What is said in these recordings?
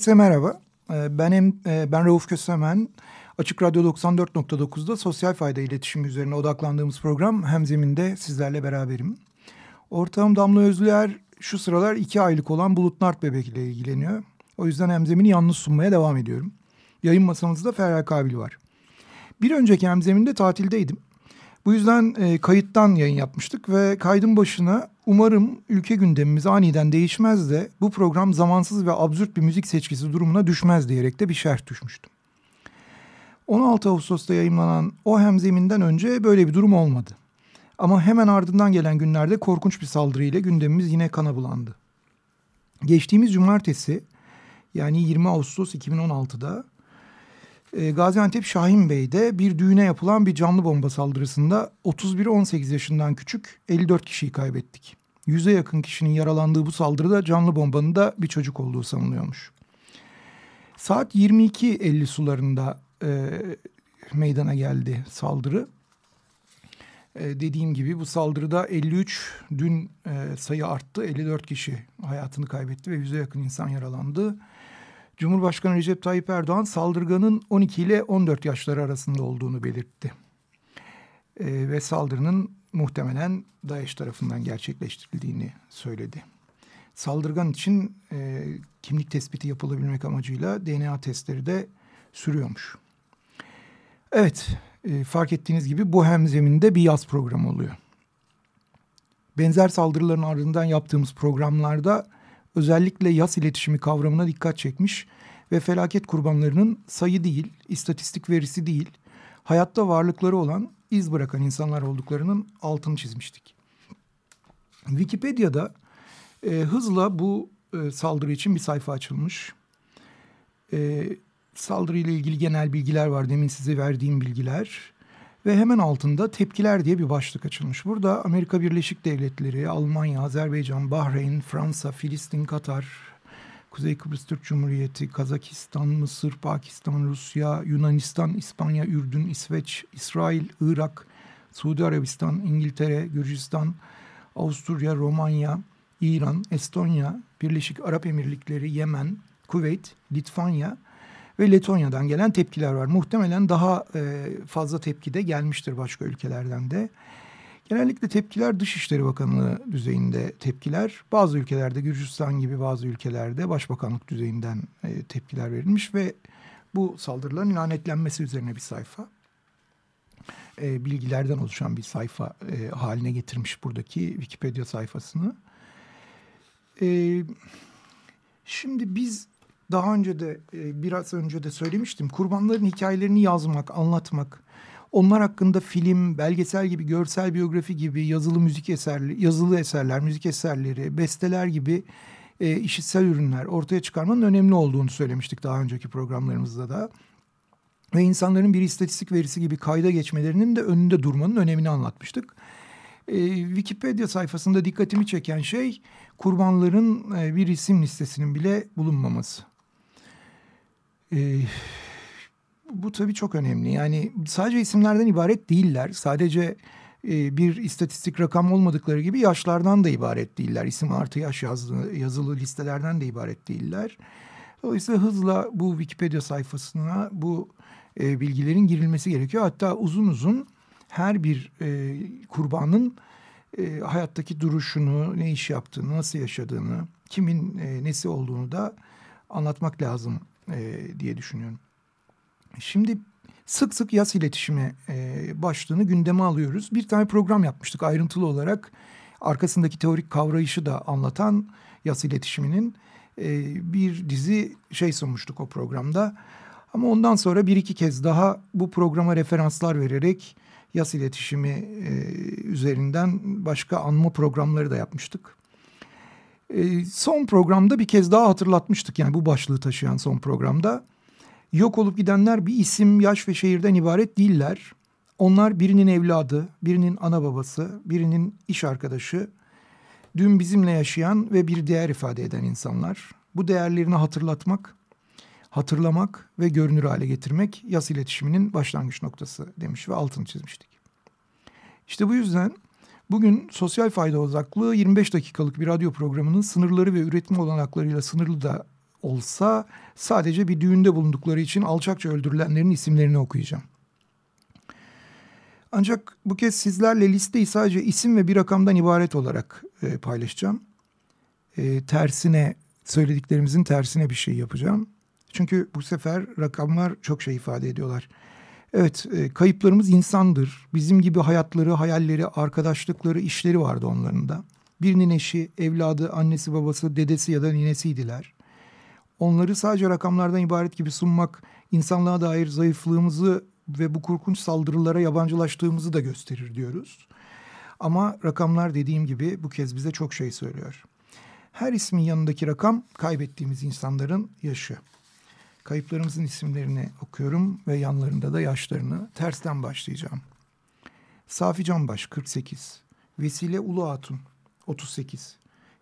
Herkese merhaba. Ee, ben e, ben Rauf Kösemen. Açık Radyo 94.9'da sosyal fayda iletişimi üzerine odaklandığımız program Hemzemin'de sizlerle beraberim. Ortağım Damla Özlüer şu sıralar iki aylık olan Bulut Nart bebek ile ilgileniyor. O yüzden Hemzemin'i yalnız sunmaya devam ediyorum. Yayın masamızda Ferhat Kabil var. Bir önceki Hemzemin'de tatildeydim. Bu yüzden e, kayıttan yayın yapmıştık ve kaydın başına umarım ülke gündemimiz aniden değişmez de bu program zamansız ve absürt bir müzik seçkisi durumuna düşmez diyerek de bir şerh düşmüştüm. 16 Ağustos'ta yayınlanan o hemzeminden önce böyle bir durum olmadı. Ama hemen ardından gelen günlerde korkunç bir saldırıyla gündemimiz yine kana bulandı. Geçtiğimiz cumartesi yani 20 Ağustos 2016'da e, Gaziantep Şahin Bey'de bir düğüne yapılan bir canlı bomba saldırısında 31-18 yaşından küçük 54 kişiyi kaybettik. Yüze yakın kişinin yaralandığı bu saldırıda canlı bombanın da bir çocuk olduğu sanılıyormuş. Saat 22.50 sularında e, meydana geldi saldırı. E, dediğim gibi bu saldırıda 53 dün e, sayı arttı. 54 kişi hayatını kaybetti ve yüze yakın insan yaralandı. Cumhurbaşkanı Recep Tayyip Erdoğan saldırganın 12 ile 14 yaşları arasında olduğunu belirtti. E, ve saldırının muhtemelen DAEŞ tarafından gerçekleştirildiğini söyledi. Saldırgan için e, kimlik tespiti yapılabilmek amacıyla DNA testleri de sürüyormuş. Evet, e, fark ettiğiniz gibi bu hemzeminde bir yaz programı oluyor. Benzer saldırıların ardından yaptığımız programlarda özellikle yas iletişimi kavramına dikkat çekmiş ve felaket kurbanlarının sayı değil, istatistik verisi değil, hayatta varlıkları olan iz bırakan insanlar olduklarının altını çizmiştik. Wikipedia'da e, hızla bu e, saldırı için bir sayfa açılmış. E, saldırıyla ilgili genel bilgiler var. Demin size verdiğim bilgiler. Ve hemen altında tepkiler diye bir başlık açılmış. Burada Amerika Birleşik Devletleri, Almanya, Azerbaycan, Bahreyn, Fransa, Filistin, Katar, Kuzey Kıbrıs Türk Cumhuriyeti, Kazakistan, Mısır, Pakistan, Rusya, Yunanistan, İspanya, Ürdün, İsveç, İsrail, Irak, Suudi Arabistan, İngiltere, Gürcistan, Avusturya, Romanya, İran, Estonya, Birleşik Arap Emirlikleri, Yemen, Kuveyt, Litvanya ve Letonya'dan gelen tepkiler var. Muhtemelen daha fazla tepki de gelmiştir başka ülkelerden de. Genellikle tepkiler Dışişleri Bakanlığı düzeyinde tepkiler. Bazı ülkelerde Gürcistan gibi bazı ülkelerde başbakanlık düzeyinden e, tepkiler verilmiş ve bu saldırıların lanetlenmesi üzerine bir sayfa. E, bilgilerden oluşan bir sayfa e, haline getirmiş buradaki Wikipedia sayfasını. E, şimdi biz daha önce de e, biraz önce de söylemiştim. Kurbanların hikayelerini yazmak, anlatmak, onlar hakkında film, belgesel gibi, görsel biyografi gibi, yazılı müzik eserleri, yazılı eserler, müzik eserleri, besteler gibi e, işitsel ürünler ortaya çıkarmanın önemli olduğunu söylemiştik daha önceki programlarımızda da. Ve insanların bir istatistik verisi gibi kayda geçmelerinin de önünde durmanın önemini anlatmıştık. E, Wikipedia sayfasında dikkatimi çeken şey kurbanların e, bir isim listesinin bile bulunmaması. E, bu tabii çok önemli. Yani sadece isimlerden ibaret değiller. Sadece e, bir istatistik rakam olmadıkları gibi yaşlardan da ibaret değiller. İsim artı yaş yazılı, yazılı listelerden de ibaret değiller. Dolayısıyla hızla bu Wikipedia sayfasına bu e, bilgilerin girilmesi gerekiyor. Hatta uzun uzun her bir e, kurbanın e, hayattaki duruşunu, ne iş yaptığını, nasıl yaşadığını, kimin e, nesi olduğunu da anlatmak lazım e, diye düşünüyorum. Şimdi sık sık yas iletişimi e, başlığını gündeme alıyoruz. Bir tane program yapmıştık ayrıntılı olarak. Arkasındaki teorik kavrayışı da anlatan yas iletişiminin e, bir dizi şey sunmuştuk o programda. Ama ondan sonra bir iki kez daha bu programa referanslar vererek yas iletişimi e, üzerinden başka anma programları da yapmıştık. E, son programda bir kez daha hatırlatmıştık yani bu başlığı taşıyan son programda. Yok olup gidenler bir isim, yaş ve şehirden ibaret değiller. Onlar birinin evladı, birinin ana babası, birinin iş arkadaşı, dün bizimle yaşayan ve bir değer ifade eden insanlar. Bu değerlerini hatırlatmak, hatırlamak ve görünür hale getirmek yas iletişiminin başlangıç noktası demiş ve altını çizmiştik. İşte bu yüzden bugün sosyal fayda odaklı 25 dakikalık bir radyo programının sınırları ve üretim olanaklarıyla sınırlı da olsa sadece bir düğünde bulundukları için alçakça öldürülenlerin isimlerini okuyacağım. Ancak bu kez sizlerle listeyi sadece isim ve bir rakamdan ibaret olarak e, paylaşacağım. E, tersine söylediklerimizin tersine bir şey yapacağım. Çünkü bu sefer rakamlar çok şey ifade ediyorlar. Evet, e, kayıplarımız insandır. Bizim gibi hayatları, hayalleri, arkadaşlıkları, işleri vardı onların da. Birinin eşi, evladı, annesi, babası, dedesi ya da ninesiydiler. Onları sadece rakamlardan ibaret gibi sunmak, insanlığa dair zayıflığımızı ve bu korkunç saldırılara yabancılaştığımızı da gösterir diyoruz. Ama rakamlar dediğim gibi bu kez bize çok şey söylüyor. Her ismin yanındaki rakam kaybettiğimiz insanların yaşı. Kayıplarımızın isimlerini okuyorum ve yanlarında da yaşlarını tersten başlayacağım. Safi Canbaş 48, Vesile Ulu Hatun 38,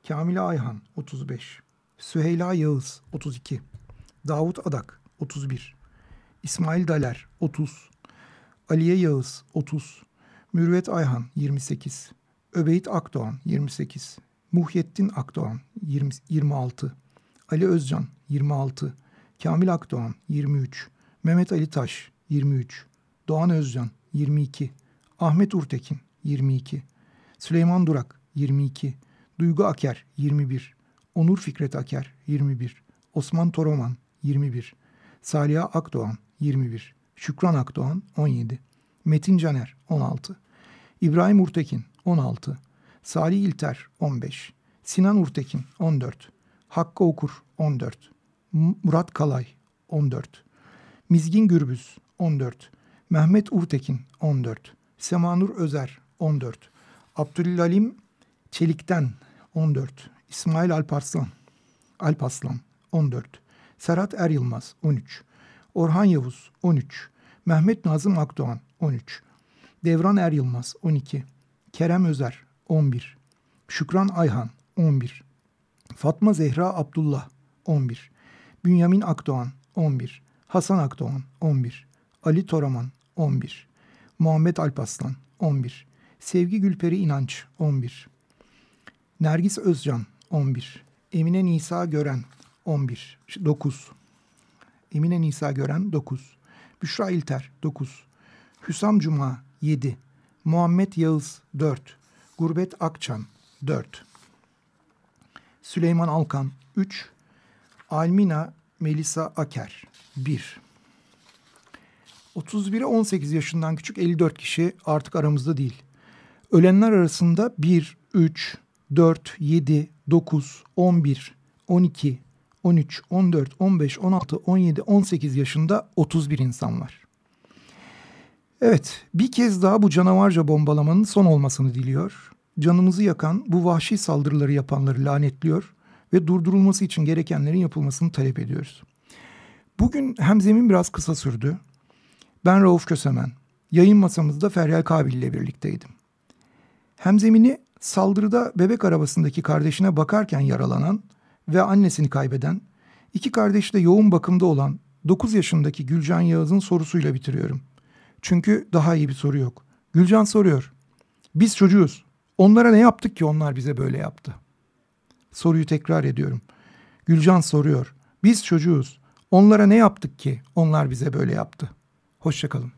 Kamile Ayhan 35, Süheyla Yağız 32, Davut Adak 31, İsmail Daler 30, Aliye Yağız 30, Mürvet Ayhan 28, Öbeyt Akdoğan 28, Muhyettin Akdoğan 20, 26, Ali Özcan 26, Kamil Akdoğan 23, Mehmet Ali Taş 23, Doğan Özcan 22, Ahmet Urtekin 22, Süleyman Durak 22, Duygu Aker 21, Onur Fikret Aker 21, Osman Toroman 21, Saliha Akdoğan 21, Şükran Akdoğan 17, Metin Caner 16, İbrahim Urtekin 16, Salih İlter 15, Sinan Urtekin 14, Hakkı Okur 14, Murat Kalay 14, Mizgin Gürbüz 14, Mehmet Urtekin 14, Semanur Özer 14, Abdülalim Çelik'ten 14, İsmail Alparslan Alpaslan 14, Serhat Er Yılmaz 13, Orhan Yavuz 13, Mehmet Nazım Akdoğan 13, Devran Er Yılmaz 12, Kerem Özer 11, Şükran Ayhan 11, Fatma Zehra Abdullah 11, Bünyamin Akdoğan 11, Hasan Akdoğan 11, Ali Toraman 11, Muhammed Alpaslan 11, Sevgi Gülperi İnanç 11, Nergis Özcan 11, Emine Nisa Gören 11, 9, Emine Nisa Gören 9, Büşra İlter 9, Hüsam Cuma 7, Muhammed Yağız 4, Gurbet Akçan 4, Süleyman Alkan 3, Almina Melisa Aker 1. 31'e 18 yaşından küçük 54 kişi artık aramızda değil. Ölenler arasında 1, 3, 4, 7, 9, 11, 12, 13, 14, 15, 16, 17, 18 yaşında 31 insan var. Evet, bir kez daha bu canavarca bombalamanın son olmasını diliyor. Canımızı yakan bu vahşi saldırıları yapanları lanetliyor ve durdurulması için gerekenlerin yapılmasını talep ediyoruz. Bugün hemzemin biraz kısa sürdü. Ben Rauf Kösemen. Yayın masamızda Feryal Kabil ile birlikteydim. Hemzemini saldırıda bebek arabasındaki kardeşine bakarken yaralanan ve annesini kaybeden, iki kardeş de yoğun bakımda olan 9 yaşındaki Gülcan Yağız'ın sorusuyla bitiriyorum. Çünkü daha iyi bir soru yok. Gülcan soruyor. Biz çocuğuz. Onlara ne yaptık ki onlar bize böyle yaptı? Soruyu tekrar ediyorum. Gülcan soruyor. Biz çocuğuz. Onlara ne yaptık ki onlar bize böyle yaptı? Hoşçakalın.